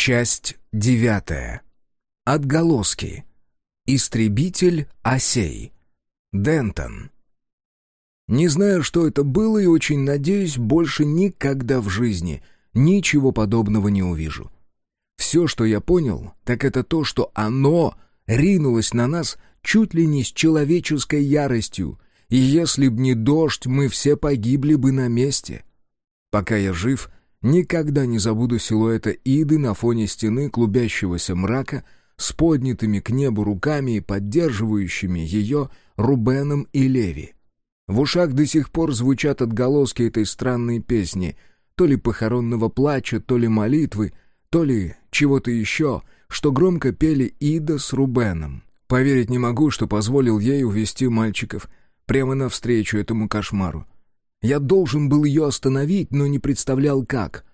Часть девятая. Отголоски. Истребитель осей. Дентон. Не знаю, что это было, и очень надеюсь, больше никогда в жизни ничего подобного не увижу. Все, что я понял, так это то, что оно ринулось на нас чуть ли не с человеческой яростью, и если б не дождь, мы все погибли бы на месте. Пока я жив, Никогда не забуду силуэта Иды на фоне стены клубящегося мрака с поднятыми к небу руками и поддерживающими ее Рубеном и Леви. В ушах до сих пор звучат отголоски этой странной песни, то ли похоронного плача, то ли молитвы, то ли чего-то еще, что громко пели Ида с Рубеном. Поверить не могу, что позволил ей увести мальчиков прямо навстречу этому кошмару. Я должен был ее остановить, но не представлял как.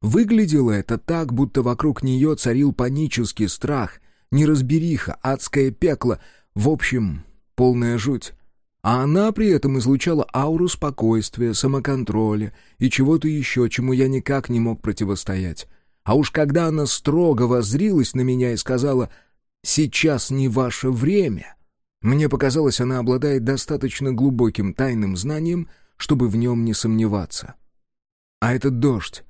Выглядело это так, будто вокруг нее царил панический страх, неразбериха, адское пекло, в общем, полная жуть. А она при этом излучала ауру спокойствия, самоконтроля и чего-то еще, чему я никак не мог противостоять. А уж когда она строго воззрилась на меня и сказала «Сейчас не ваше время», мне показалось, она обладает достаточно глубоким тайным знанием, чтобы в нем не сомневаться. А этот дождь.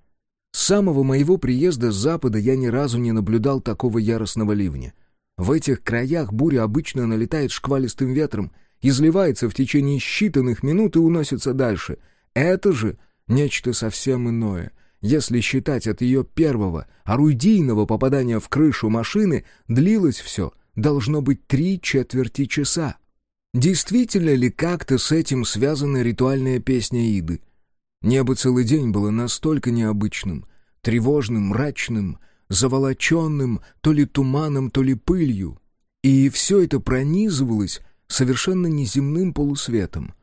С самого моего приезда с запада я ни разу не наблюдал такого яростного ливня. В этих краях буря обычно налетает шквалистым ветром, изливается в течение считанных минут и уносится дальше. Это же нечто совсем иное. Если считать от ее первого, орудийного попадания в крышу машины, длилось все, должно быть три четверти часа. Действительно ли как-то с этим связана ритуальная песня Иды? Небо целый день было настолько необычным, тревожным, мрачным, заволоченным то ли туманом, то ли пылью. И все это пронизывалось совершенно неземным полусветом.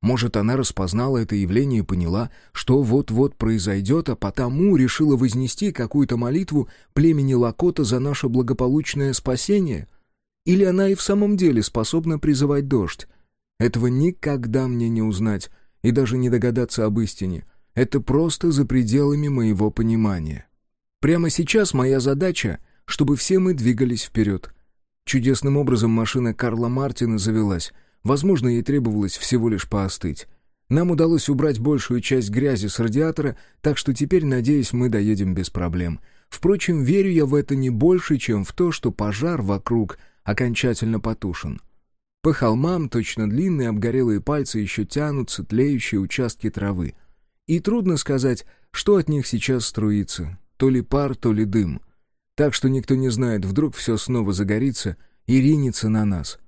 Может, она распознала это явление и поняла, что вот-вот произойдет, а потому решила вознести какую-то молитву племени Лакота за наше благополучное спасение — или она и в самом деле способна призывать дождь? Этого никогда мне не узнать и даже не догадаться об истине. Это просто за пределами моего понимания. Прямо сейчас моя задача, чтобы все мы двигались вперед. Чудесным образом машина Карла Мартина завелась. Возможно, ей требовалось всего лишь поостыть. Нам удалось убрать большую часть грязи с радиатора, так что теперь, надеюсь, мы доедем без проблем. Впрочем, верю я в это не больше, чем в то, что пожар вокруг — окончательно потушен. По холмам точно длинные обгорелые пальцы еще тянутся тлеющие участки травы. И трудно сказать, что от них сейчас струится, то ли пар, то ли дым. Так что никто не знает, вдруг все снова загорится и ринется на нас.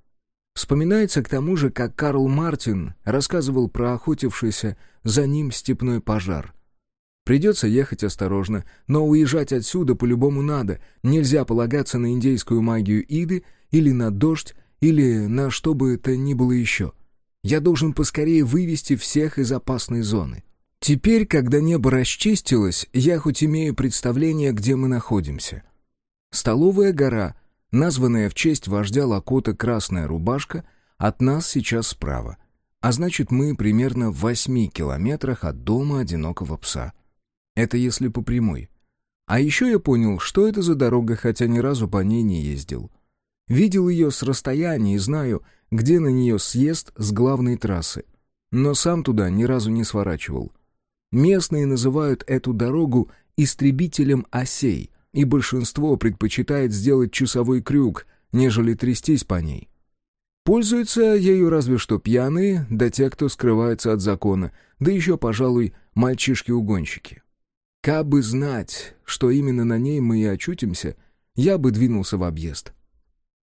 Вспоминается к тому же, как Карл Мартин рассказывал про охотившийся за ним степной пожар — Придется ехать осторожно, но уезжать отсюда по-любому надо. Нельзя полагаться на индейскую магию Иды или на дождь, или на что бы это ни было еще. Я должен поскорее вывести всех из опасной зоны. Теперь, когда небо расчистилось, я хоть имею представление, где мы находимся. Столовая гора, названная в честь вождя Лакота «Красная рубашка», от нас сейчас справа. А значит, мы примерно в восьми километрах от дома одинокого пса. Это если по прямой. А еще я понял, что это за дорога, хотя ни разу по ней не ездил. Видел ее с расстояния и знаю, где на нее съезд с главной трассы. Но сам туда ни разу не сворачивал. Местные называют эту дорогу «истребителем осей», и большинство предпочитает сделать часовой крюк, нежели трястись по ней. Пользуются ею разве что пьяные, да те, кто скрывается от закона, да еще, пожалуй, мальчишки-угонщики. Кабы знать, что именно на ней мы и очутимся, я бы двинулся в объезд.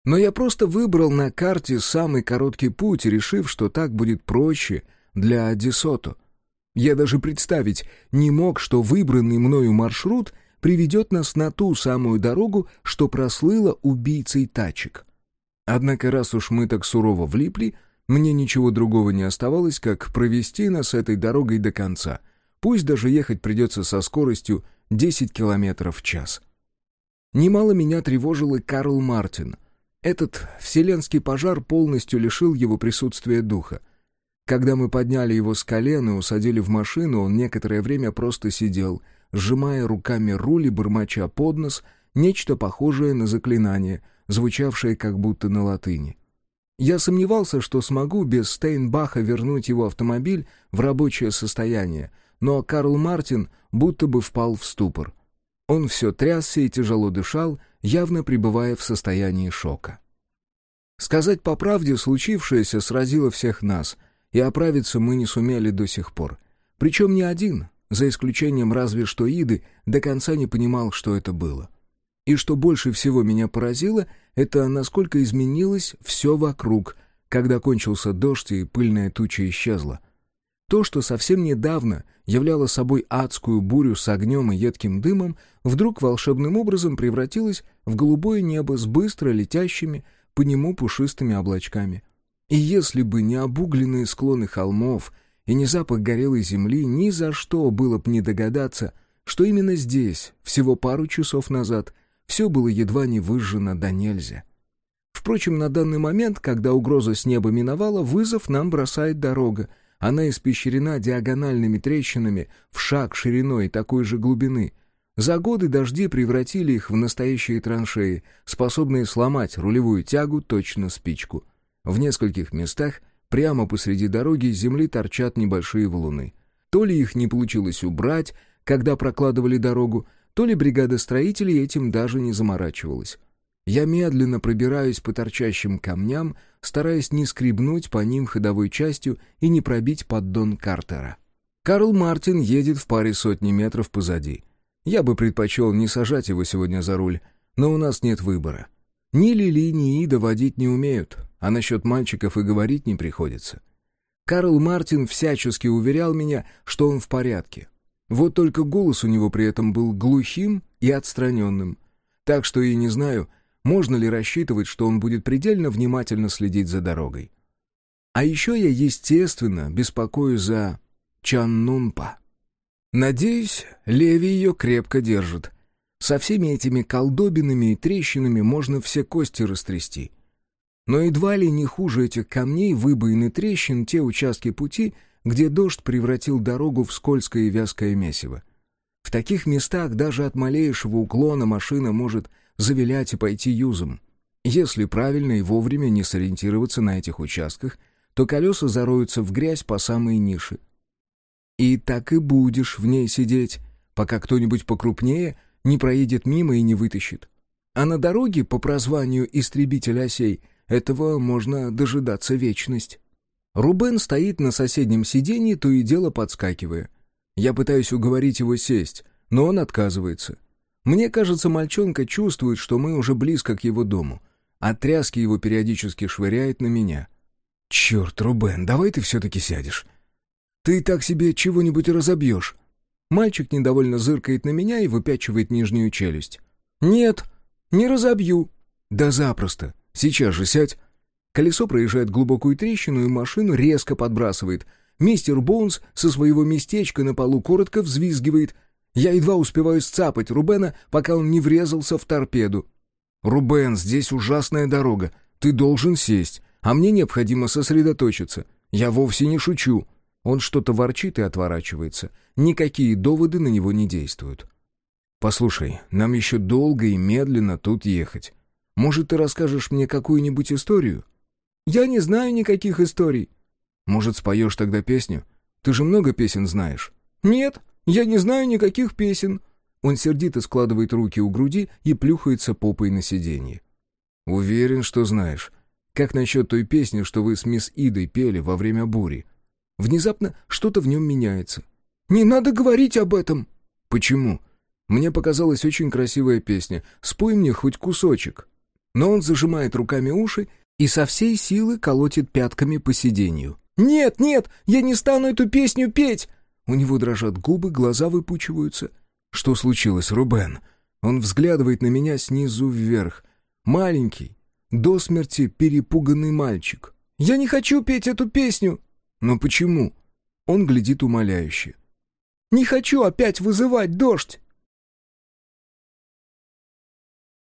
Но я просто выбрал на карте самый короткий путь, решив, что так будет проще для Одессото. Я даже представить не мог, что выбранный мною маршрут приведет нас на ту самую дорогу, что прослыла убийцей тачек. Однако раз уж мы так сурово влипли, мне ничего другого не оставалось, как провести нас этой дорогой до конца — Пусть даже ехать придется со скоростью 10 километров в час. Немало меня тревожил и Карл Мартин. Этот вселенский пожар полностью лишил его присутствия духа. Когда мы подняли его с колен и усадили в машину, он некоторое время просто сидел, сжимая руками руль и бормоча под нос нечто похожее на заклинание, звучавшее как будто на латыни. Я сомневался, что смогу без Стейнбаха вернуть его автомобиль в рабочее состояние, но Карл Мартин будто бы впал в ступор. Он все трясся и тяжело дышал, явно пребывая в состоянии шока. Сказать по правде, случившееся сразило всех нас, и оправиться мы не сумели до сих пор. Причем не один, за исключением разве что Иды, до конца не понимал, что это было. И что больше всего меня поразило, это насколько изменилось все вокруг, когда кончился дождь и пыльная туча исчезла. То, что совсем недавно являло собой адскую бурю с огнем и едким дымом, вдруг волшебным образом превратилось в голубое небо с быстро летящими по нему пушистыми облачками. И если бы не обугленные склоны холмов и не запах горелой земли, ни за что было бы не догадаться, что именно здесь, всего пару часов назад, все было едва не выжжено до нельзя. Впрочем, на данный момент, когда угроза с неба миновала, вызов нам бросает дорога. Она испещрена диагональными трещинами в шаг шириной такой же глубины. За годы дожди превратили их в настоящие траншеи, способные сломать рулевую тягу точно спичку. В нескольких местах прямо посреди дороги земли торчат небольшие валуны. То ли их не получилось убрать, когда прокладывали дорогу, то ли бригада строителей этим даже не заморачивалась. Я медленно пробираюсь по торчащим камням, стараясь не скребнуть по ним ходовой частью и не пробить поддон Картера. Карл Мартин едет в паре сотни метров позади. Я бы предпочел не сажать его сегодня за руль, но у нас нет выбора. Ни Лили, ни Ида водить не умеют, а насчет мальчиков и говорить не приходится. Карл Мартин всячески уверял меня, что он в порядке, вот только голос у него при этом был глухим и отстраненным. Так что и не знаю, можно ли рассчитывать, что он будет предельно внимательно следить за дорогой. А еще я, естественно, беспокоюсь за Чаннунпа. Надеюсь, Леви ее крепко держит. Со всеми этими колдобинами и трещинами можно все кости растрясти. Но едва ли не хуже этих камней, выбоин и трещин те участки пути — где дождь превратил дорогу в скользкое и вязкое месиво. В таких местах даже от малейшего уклона машина может завилять и пойти юзом. Если правильно и вовремя не сориентироваться на этих участках, то колеса зароются в грязь по самые ниши. И так и будешь в ней сидеть, пока кто-нибудь покрупнее не проедет мимо и не вытащит. А на дороге по прозванию «Истребитель осей» этого можно дожидаться вечность. Рубен стоит на соседнем сиденье, то и дело подскакивая. Я пытаюсь уговорить его сесть, но он отказывается. Мне кажется, мальчонка чувствует, что мы уже близко к его дому, а тряски его периодически швыряет на меня. «Черт, Рубен, давай ты все-таки сядешь. Ты так себе чего-нибудь разобьешь». Мальчик недовольно зыркает на меня и выпячивает нижнюю челюсть. «Нет, не разобью». «Да запросто. Сейчас же сядь». Колесо проезжает глубокую трещину, и машину резко подбрасывает. Мистер Боунс со своего местечка на полу коротко взвизгивает. Я едва успеваю сцапать Рубена, пока он не врезался в торпеду. «Рубен, здесь ужасная дорога. Ты должен сесть, а мне необходимо сосредоточиться. Я вовсе не шучу». Он что-то ворчит и отворачивается. Никакие доводы на него не действуют. «Послушай, нам еще долго и медленно тут ехать. Может, ты расскажешь мне какую-нибудь историю?» Я не знаю никаких историй». «Может, споешь тогда песню? Ты же много песен знаешь». «Нет, я не знаю никаких песен». Он сердито складывает руки у груди и плюхается попой на сиденье. «Уверен, что знаешь. Как насчет той песни, что вы с мисс Идой пели во время бури?» Внезапно что-то в нем меняется. «Не надо говорить об этом!» «Почему?» «Мне показалась очень красивая песня. Спой мне хоть кусочек». Но он зажимает руками уши и со всей силы колотит пятками по сиденью. «Нет, нет, я не стану эту песню петь!» У него дрожат губы, глаза выпучиваются. «Что случилось, Рубен?» Он взглядывает на меня снизу вверх. Маленький, до смерти перепуганный мальчик. «Я не хочу петь эту песню!» «Но почему?» Он глядит умоляюще. «Не хочу опять вызывать дождь!»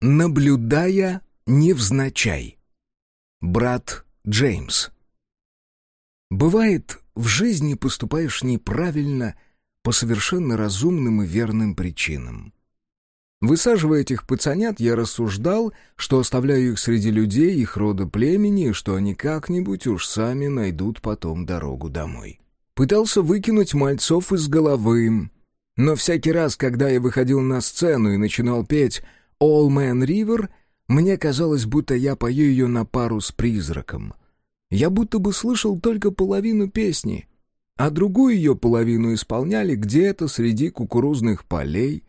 Наблюдая невзначай. Брат Джеймс. Бывает, в жизни поступаешь неправильно по совершенно разумным и верным причинам. Высаживая этих пацанят, я рассуждал, что оставляю их среди людей их рода племени, что они как-нибудь уж сами найдут потом дорогу домой. Пытался выкинуть мальцов из головы, но всякий раз, когда я выходил на сцену и начинал петь «All Man River», мне казалось, будто я пою ее на пару с призраком. Я будто бы слышал только половину песни, а другую ее половину исполняли где-то среди кукурузных полей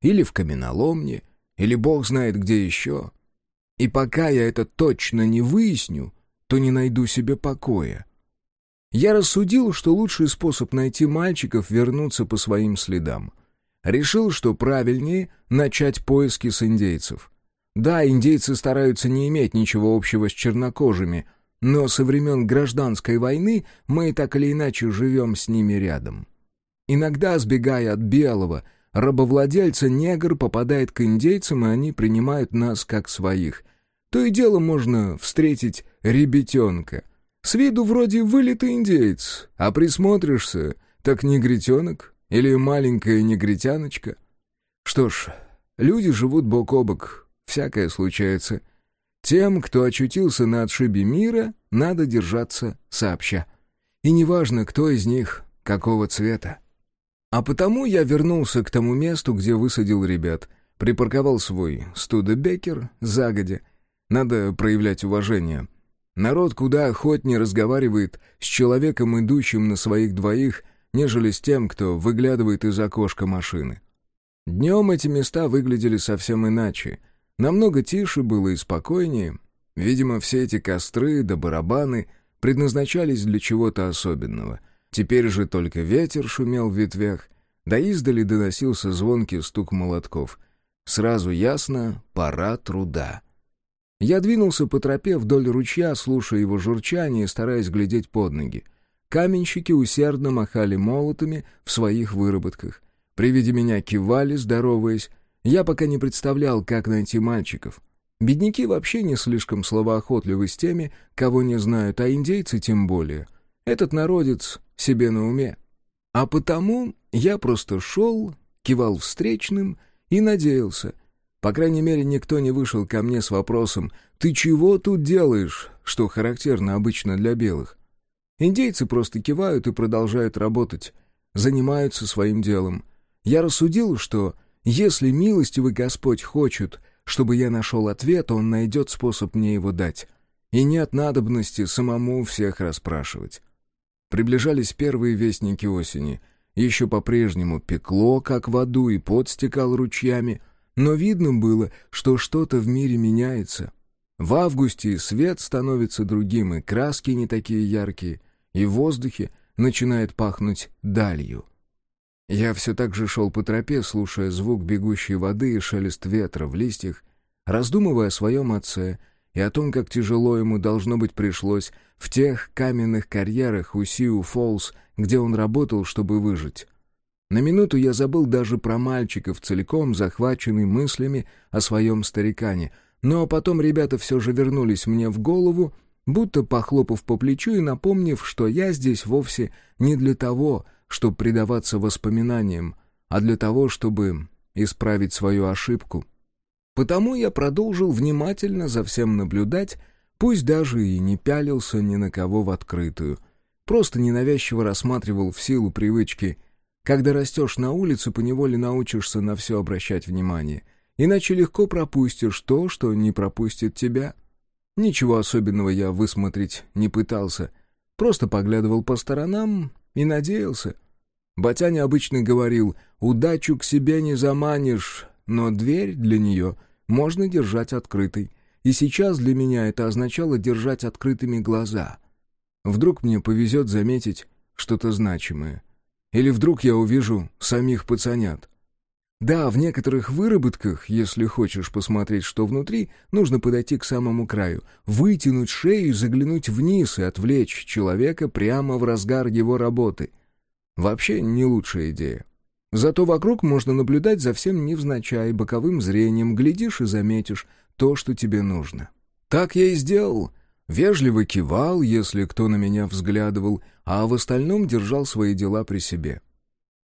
или в каменоломне, или бог знает где еще. И пока я это точно не выясню, то не найду себе покоя. Я рассудил, что лучший способ найти мальчиков — вернуться по своим следам. Решил, что правильнее начать поиски с индейцев. Да, индейцы стараются не иметь ничего общего с чернокожими, но со времен гражданской войны мы так или иначе живем с ними рядом. Иногда, сбегая от белого, рабовладельца, негр попадает к индейцам, и они принимают нас как своих. То и дело можно встретить ребятенка. С виду вроде вылитый индейец, а присмотришься, так негритенок или маленькая негритяночка. Что ж, люди живут бок о бок, всякое случается. Тем, кто очутился на отшибе мира, надо держаться сообща. И неважно, кто из них, какого цвета. А потому я вернулся к тому месту, где высадил ребят, припарковал свой студебекер загодя. Надо проявлять уважение. Народ куда охотнее разговаривает с человеком, идущим на своих двоих, нежели с тем, кто выглядывает из окошка машины. Днем эти места выглядели совсем иначе — Намного тише было и спокойнее. Видимо, все эти костры да барабаны предназначались для чего-то особенного. Теперь же только ветер шумел в ветвях, да издали доносился звонкий стук молотков. Сразу ясно — пора труда. Я двинулся по тропе вдоль ручья, слушая его журчание и стараясь глядеть под ноги. Каменщики усердно махали молотами в своих выработках. При виде меня кивали, здороваясь, я пока не представлял, как найти мальчиков. Бедняки вообще не слишком словоохотливы с теми, кого не знают, а индейцы тем более. Этот народец себе на уме. А потому я просто шел, кивал встречным и надеялся. По крайней мере, никто не вышел ко мне с вопросом «Ты чего тут делаешь?», что характерно обычно для белых. Индейцы просто кивают и продолжают работать, занимаются своим делом. Я рассудил, что если милостивый Господь хочет, чтобы я нашел ответ, Он найдет способ мне его дать. И нет надобности самому всех расспрашивать. Приближались первые вестники осени. Еще по-прежнему пекло, как в аду, и пот стекал ручьями. Но видно было, что что-то в мире меняется. В августе свет становится другим, и краски не такие яркие, и в воздухе начинает пахнуть далью. Я все так же шел по тропе, слушая звук бегущей воды и шелест ветра в листьях, раздумывая о своем отце и о том, как тяжело ему, должно быть, пришлось в тех каменных карьерах у Сиу Фолс, где он работал, чтобы выжить. На минуту я забыл даже про мальчиков, целиком захваченный мыслями о своем старикане, но потом ребята все же вернулись мне в голову, будто похлопав по плечу и напомнив, что я здесь вовсе не для того, чтобы предаваться воспоминаниям, а для того, чтобы исправить свою ошибку. Потому я продолжил внимательно за всем наблюдать, пусть даже и не пялился ни на кого в открытую, просто ненавязчиво рассматривал в силу привычки. Когда растешь на улице, поневоле научишься на все обращать внимание, иначе легко пропустишь то, что не пропустит тебя. Ничего особенного я высмотреть не пытался, просто поглядывал по сторонам и надеялся. Батяня обычно говорил, удачу к себе не заманишь, но дверь для нее можно держать открытой. И сейчас для меня это означало держать открытыми глаза. Вдруг мне повезет заметить что-то значимое. Или вдруг я увижу самих пацанят. Да, в некоторых выработках, если хочешь посмотреть, что внутри, нужно подойти к самому краю, вытянуть шею и заглянуть вниз и отвлечь человека прямо в разгар его работы. Вообще не лучшая идея. Зато вокруг можно наблюдать за всем невзначай, боковым зрением, глядишь и заметишь то, что тебе нужно. Так я и сделал. Вежливо кивал, если кто на меня взглядывал, а в остальном держал свои дела при себе.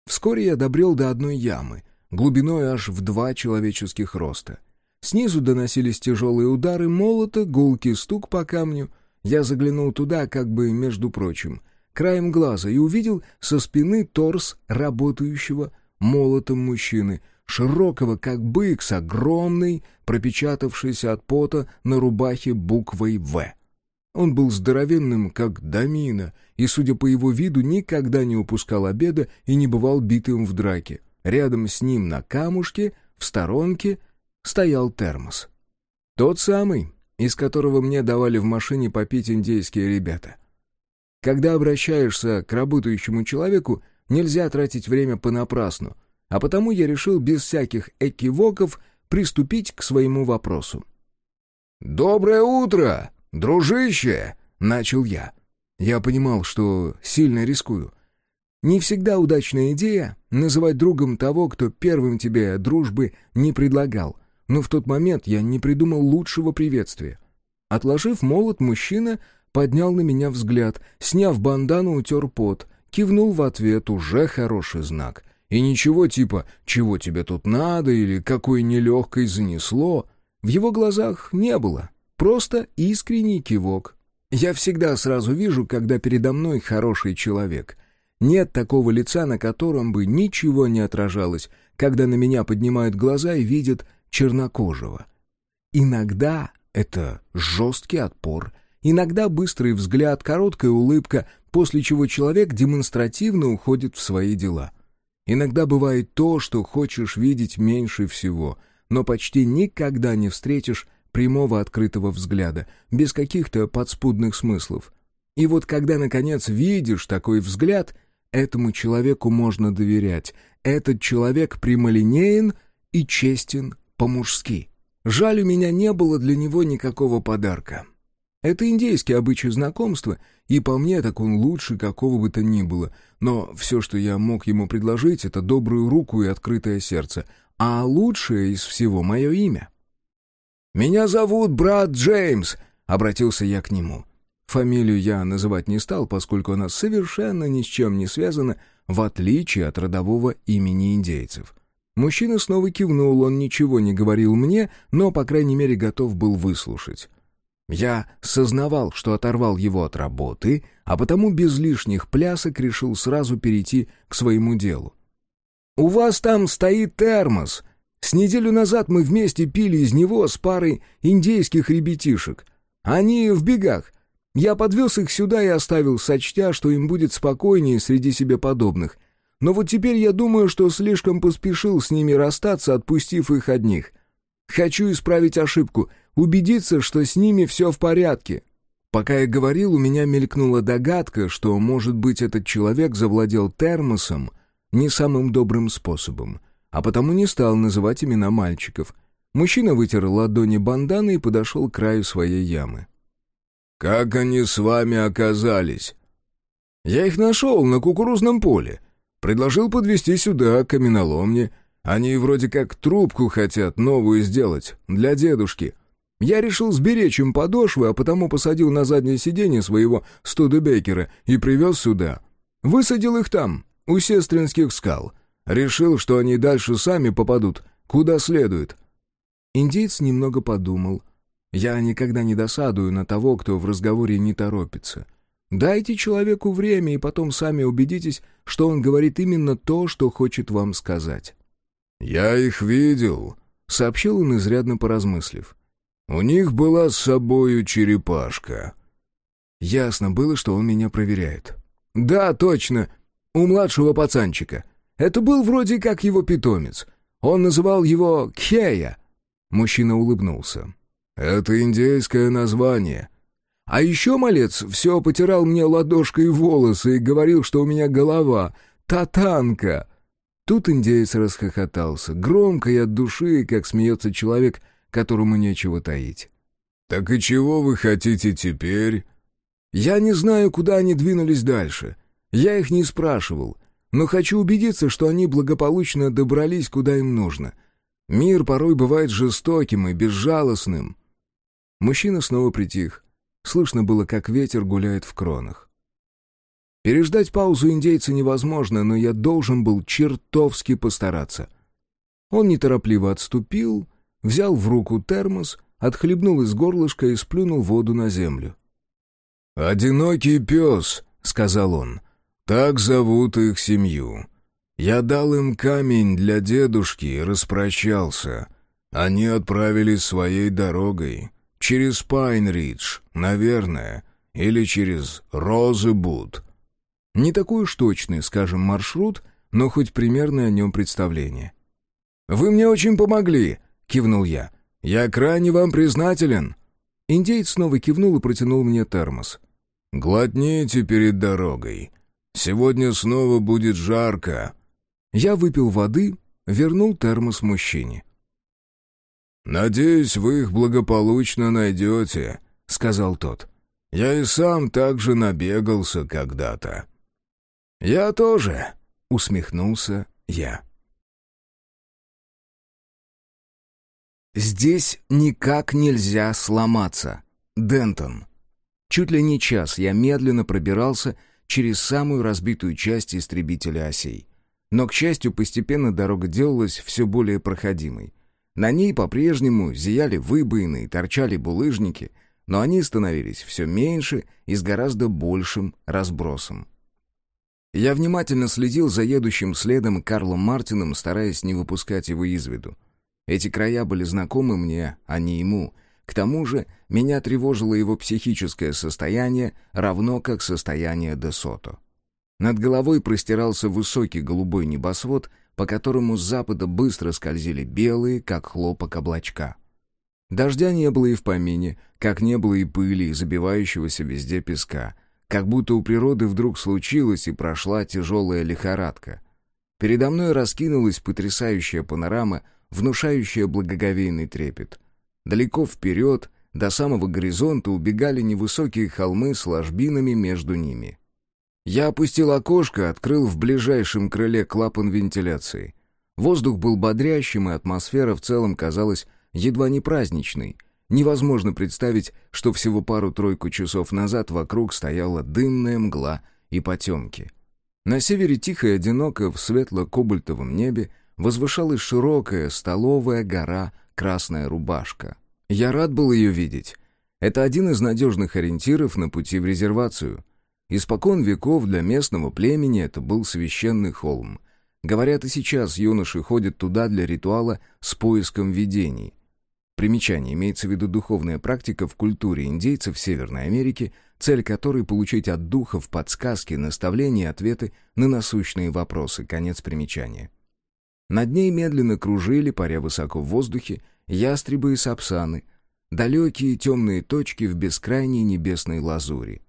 Вскоре я добрел до одной ямы, глубиной аж в два человеческих роста. Снизу доносились тяжелые удары молота, гулкий стук по камню. Я заглянул туда, как бы между прочим, краем глаза, и увидел со спины торс работающего молотом мужчины, широкого, как бык, с огромной, пропечатавшейся от пота на рубахе буквой «В». Он был здоровенным, как домина, и, судя по его виду, никогда не упускал обеда и не бывал битым в драке. Рядом с ним на камушке, в сторонке, стоял термос. Тот самый, из которого мне давали в машине попить индейские ребята. Когда обращаешься к работающему человеку, нельзя тратить время понапрасну, а потому я решил без всяких экивоков приступить к своему вопросу. «Доброе утро, дружище!» — начал я. Я понимал, что сильно рискую. Не всегда удачная идея называть другом того, кто первым тебе дружбы не предлагал, но в тот момент я не придумал лучшего приветствия. Отложив молот, мужчина поднял на меня взгляд, сняв бандану, утер пот, кивнул в ответ, уже хороший знак. И ничего типа «чего тебе тут надо» или «какой нелегкой занесло» в его глазах не было, просто искренний кивок. Я всегда сразу вижу, когда передо мной хороший человек. Нет такого лица, на котором бы ничего не отражалось, когда на меня поднимают глаза и видят чернокожего. Иногда это жесткий отпор, иногда быстрый взгляд, короткая улыбка, после чего человек демонстративно уходит в свои дела. Иногда бывает то, что хочешь видеть меньше всего, но почти никогда не встретишь прямого открытого взгляда, без каких-то подспудных смыслов. И вот когда, наконец, видишь такой взгляд, этому человеку можно доверять. Этот человек прямолинеен и честен по-мужски. Жаль, у меня не было для него никакого подарка. Это индейский обычай знакомства, и по мне так он лучше какого бы то ни было. Но все, что я мог ему предложить, это добрую руку и открытое сердце. А лучшее из всего — мое имя. «Меня зовут брат Джеймс», — обратился я к нему. Фамилию я называть не стал, поскольку она совершенно ни с чем не связана, в отличие от родового имени индейцев. Мужчина снова кивнул, он ничего не говорил мне, но, по крайней мере, готов был выслушать. Я сознавал, что оторвал его от работы, а потому без лишних плясок решил сразу перейти к своему делу. «У вас там стоит термос. С неделю назад мы вместе пили из него с парой индейских ребятишек. Они в бегах. Я подвез их сюда и оставил, сочтя, что им будет спокойнее среди себе подобных. Но вот теперь я думаю, что слишком поспешил с ними расстаться, отпустив их одних. Хочу исправить ошибку, убедиться, что с ними все в порядке. Пока я говорил, у меня мелькнула догадка, что, может быть, этот человек завладел термосом не самым добрым способом, а потому не стал называть имена мальчиков. Мужчина вытер ладони банданы и подошел к краю своей ямы. «Как они с вами оказались?» «Я их нашел на кукурузном поле. Предложил подвести сюда, к каменоломне. Они вроде как трубку хотят новую сделать, для дедушки. Я решил сберечь им подошвы, а потому посадил на заднее сиденье своего Студебекера и привез сюда. Высадил их там, у сестринских скал. Решил, что они дальше сами попадут, куда следует. Индейец немного подумал. Я никогда не досадую на того, кто в разговоре не торопится. Дайте человеку время, и потом сами убедитесь, что он говорит именно то, что хочет вам сказать. «Я их видел», — сообщил он, изрядно поразмыслив. «У них была с собою черепашка». Ясно было, что он меня проверяет. «Да, точно, у младшего пацанчика. Это был вроде как его питомец. Он называл его Кхея». Мужчина улыбнулся. «Это индейское название. А еще малец все потирал мне ладошкой волосы и говорил, что у меня голова татанка. Тут индеец расхохотался, громко и от души, как смеется человек, которому нечего таить. «Так и чего вы хотите теперь?» «Я не знаю, куда они двинулись дальше. Я их не спрашивал, но хочу убедиться, что они благополучно добрались, куда им нужно. Мир порой бывает жестоким и безжалостным». Мужчина снова притих. Слышно было, как ветер гуляет в кронах. Переждать паузу индейца невозможно, но я должен был чертовски постараться. Он неторопливо отступил, взял в руку термос, отхлебнул из горлышка и сплюнул воду на землю. «Одинокий пес», — сказал он, — «так зовут их семью. Я дал им камень для дедушки и распрощался. Они отправились своей дорогой, через Пайнридж, наверное, или через Розебуд. Не такой уж точный, скажем, маршрут, но хоть примерное о нем представление. «Вы мне очень помогли», — кивнул я. «Я крайне вам признателен». Индеец снова кивнул и протянул мне термос. «Глотните перед дорогой. Сегодня снова будет жарко». Я выпил воды, вернул термос мужчине. «Надеюсь, вы их благополучно найдете», — сказал тот. «Я и сам так же набегался когда-то». «Я тоже», — усмехнулся я. Здесь никак нельзя сломаться. Дентон. Чуть ли не час я медленно пробирался через самую разбитую часть истребителя осей. Но, к счастью, постепенно дорога делалась все более проходимой. На ней по-прежнему зияли выбоины и торчали булыжники, но они становились все меньше и с гораздо большим разбросом. Я внимательно следил за едущим следом Карлом Мартином, стараясь не выпускать его из виду. Эти края были знакомы мне, а не ему — к тому же меня тревожило его психическое состояние, равно как состояние Десото. Над головой простирался высокий голубой небосвод, по которому с запада быстро скользили белые, как хлопок, облачка. Дождя не было и в помине, как не было и пыли, и забивающегося везде песка, как будто у природы вдруг случилась и прошла тяжелая лихорадка. Передо мной раскинулась потрясающая панорама, внушающая благоговейный трепет — Далеко вперед, до самого горизонта, убегали невысокие холмы с ложбинами между ними. Я опустил окошко, открыл в ближайшем крыле клапан вентиляции. Воздух был бодрящим, и атмосфера в целом казалась едва не праздничной. Невозможно представить, что всего пару-тройку часов назад вокруг стояла дымная мгла и потемки. На севере тихо и одиноко в светло-кобальтовом небе возвышалась широкая столовая гора красная рубашка. Я рад был ее видеть. Это один из надежных ориентиров на пути в резервацию. Испокон веков для местного племени это был священный холм. Говорят, и сейчас юноши ходят туда для ритуала с поиском видений. Примечание имеется в виду духовная практика в культуре индейцев Северной Америки, цель которой — получить от духов подсказки, наставления и ответы на насущные вопросы. Конец примечания. Над ней медленно кружили, паря высоко в воздухе, ястребы и сапсаны, далекие темные точки в бескрайней небесной лазури.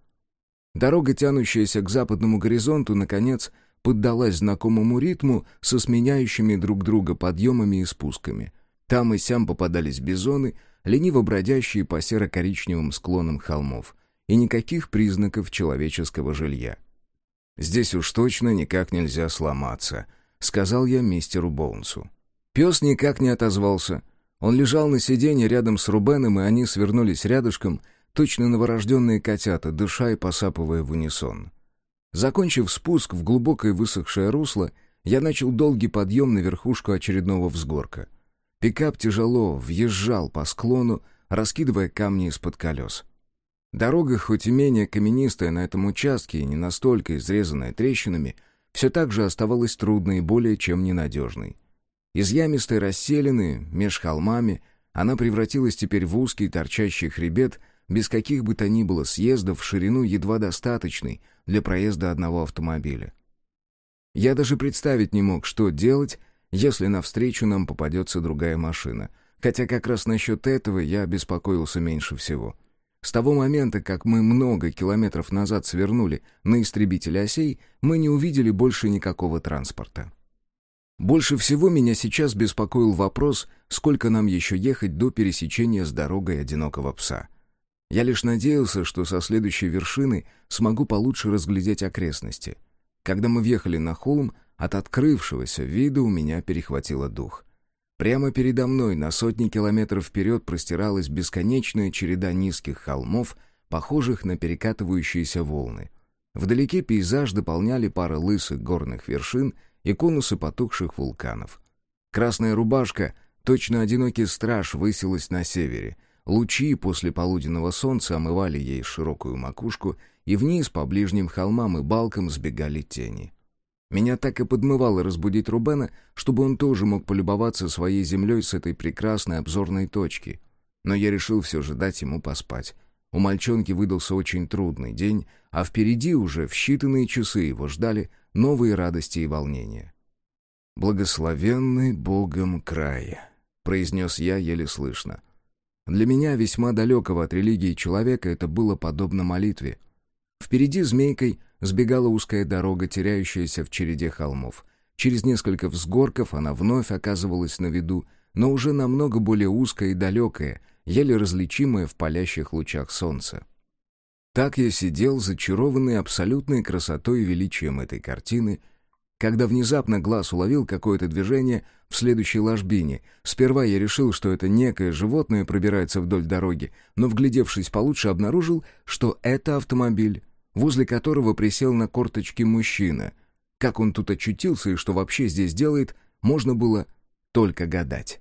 Дорога, тянущаяся к западному горизонту, наконец, поддалась знакомому ритму со сменяющими друг друга подъемами и спусками. Там и сям попадались бизоны, лениво бродящие по серо-коричневым склонам холмов, и никаких признаков человеческого жилья. «Здесь уж точно никак нельзя сломаться», — сказал я мистеру Боунсу. Пес никак не отозвался. Он лежал на сиденье рядом с Рубеном, и они свернулись рядышком, точно новорожденные котята, дыша и посапывая в унисон. Закончив спуск в глубокое высохшее русло, я начал долгий подъем на верхушку очередного взгорка. Пикап тяжело въезжал по склону, раскидывая камни из-под колес. Дорога, хоть и менее каменистая на этом участке и не настолько изрезанная трещинами, — все так же оставалась трудной и более чем ненадежной. Из ямистой расселены, меж холмами, она превратилась теперь в узкий торчащий хребет, без каких бы то ни было съездов в ширину едва достаточный для проезда одного автомобиля. Я даже представить не мог, что делать, если навстречу нам попадется другая машина, хотя как раз насчет этого я беспокоился меньше всего — с того момента, как мы много километров назад свернули на истребитель осей, мы не увидели больше никакого транспорта. Больше всего меня сейчас беспокоил вопрос, сколько нам еще ехать до пересечения с дорогой одинокого пса. Я лишь надеялся, что со следующей вершины смогу получше разглядеть окрестности. Когда мы въехали на холм, от открывшегося вида у меня перехватило дух. Прямо передо мной на сотни километров вперед простиралась бесконечная череда низких холмов, похожих на перекатывающиеся волны. Вдалеке пейзаж дополняли пара лысых горных вершин и конусы потухших вулканов. Красная рубашка, точно одинокий страж, высилась на севере. Лучи после полуденного солнца омывали ей широкую макушку, и вниз по ближним холмам и балкам сбегали тени. Меня так и подмывало разбудить Рубена, чтобы он тоже мог полюбоваться своей землей с этой прекрасной обзорной точки. Но я решил все же дать ему поспать. У мальчонки выдался очень трудный день, а впереди уже в считанные часы его ждали новые радости и волнения. «Благословенный Богом край», — произнес я еле слышно. Для меня, весьма далекого от религии человека, это было подобно молитве. Впереди змейкой сбегала узкая дорога, теряющаяся в череде холмов. Через несколько взгорков она вновь оказывалась на виду, но уже намного более узкая и далекая, еле различимая в палящих лучах солнца. Так я сидел, зачарованный абсолютной красотой и величием этой картины, когда внезапно глаз уловил какое-то движение в следующей ложбине. Сперва я решил, что это некое животное пробирается вдоль дороги, но, вглядевшись получше, обнаружил, что это автомобиль возле которого присел на корточки мужчина. Как он тут очутился и что вообще здесь делает, можно было только гадать.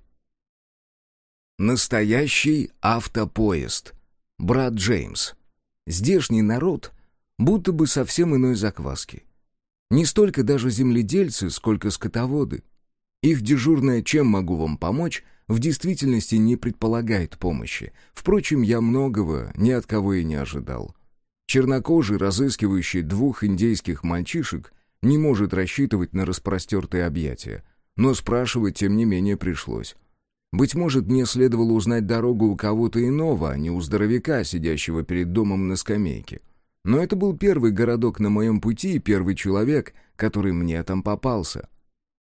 Настоящий автопоезд. Брат Джеймс. Здешний народ будто бы совсем иной закваски. Не столько даже земледельцы, сколько скотоводы. Их дежурное «чем могу вам помочь» в действительности не предполагает помощи. Впрочем, я многого ни от кого и не ожидал. Чернокожий, разыскивающий двух индейских мальчишек, не может рассчитывать на распростертые объятия. Но спрашивать, тем не менее, пришлось. Быть может, мне следовало узнать дорогу у кого-то иного, а не у здоровяка, сидящего перед домом на скамейке. Но это был первый городок на моем пути и первый человек, который мне там попался.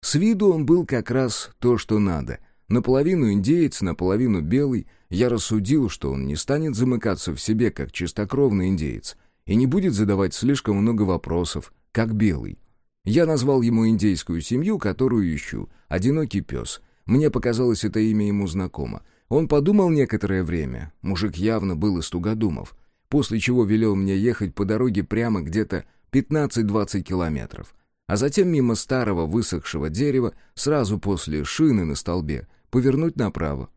С виду он был как раз то, что надо. Наполовину индеец, наполовину белый, я рассудил, что он не станет замыкаться в себе, как чистокровный индеец, и не будет задавать слишком много вопросов, как белый. Я назвал ему индейскую семью, которую ищу, «Одинокий пес». Мне показалось это имя ему знакомо. Он подумал некоторое время, мужик явно был из тугодумов, после чего велел мне ехать по дороге прямо где-то 15-20 километров, а затем мимо старого высохшего дерева, сразу после шины на столбе, повернуть направо.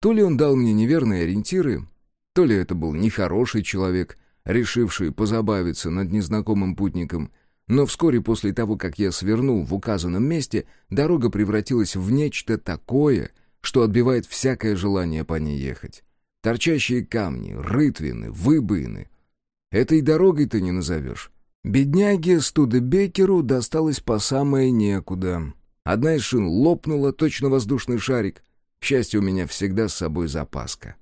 То ли он дал мне неверные ориентиры, то ли это был нехороший человек, решивший позабавиться над незнакомым путником, но вскоре после того, как я свернул в указанном месте, дорога превратилась в нечто такое, что отбивает всякое желание по ней ехать. Торчащие камни, рытвины, выбоины. Этой дорогой-то не назовешь. Бедняге Студебекеру досталось по самое некуда. Одна из шин лопнула, точно воздушный шарик, к счастью, у меня всегда с собой запаска.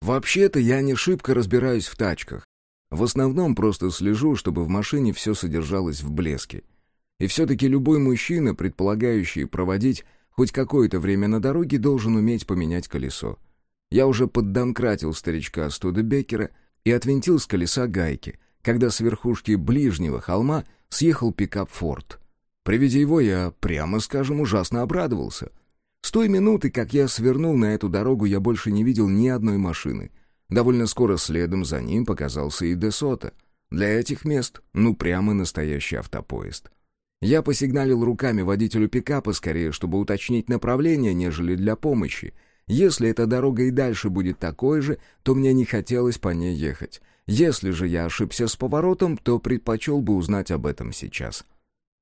Вообще-то я не шибко разбираюсь в тачках. В основном просто слежу, чтобы в машине все содержалось в блеске. И все-таки любой мужчина, предполагающий проводить хоть какое-то время на дороге, должен уметь поменять колесо. Я уже поддомкратил старичка Студебекера и отвинтил с колеса гайки, когда с верхушки ближнего холма съехал пикап «Форд». При виде его я, прямо скажем, ужасно обрадовался — с той минуты, как я свернул на эту дорогу, я больше не видел ни одной машины. Довольно скоро следом за ним показался и Десота. Для этих мест, ну прямо настоящий автопоезд. Я посигналил руками водителю пикапа скорее, чтобы уточнить направление, нежели для помощи. Если эта дорога и дальше будет такой же, то мне не хотелось по ней ехать. Если же я ошибся с поворотом, то предпочел бы узнать об этом сейчас.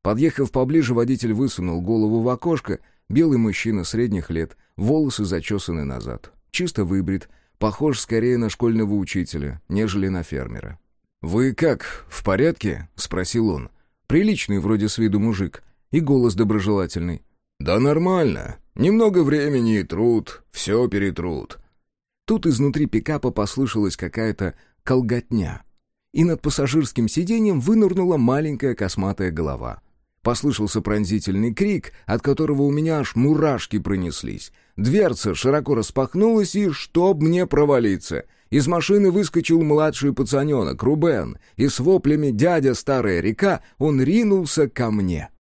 Подъехав поближе, водитель высунул голову в окошко Белый мужчина средних лет, волосы зачесаны назад. Чисто выбрит, похож скорее на школьного учителя, нежели на фермера. «Вы как, в порядке?» — спросил он. Приличный вроде с виду мужик. И голос доброжелательный. «Да нормально. Немного времени и труд. Все перетрут». Тут изнутри пикапа послышалась какая-то колготня. И над пассажирским сиденьем вынырнула маленькая косматая голова — Послышался пронзительный крик, от которого у меня аж мурашки пронеслись. Дверца широко распахнулась, и чтоб мне провалиться. Из машины выскочил младший пацаненок, Рубен, и с воплями «Дядя, старая река!» он ринулся ко мне.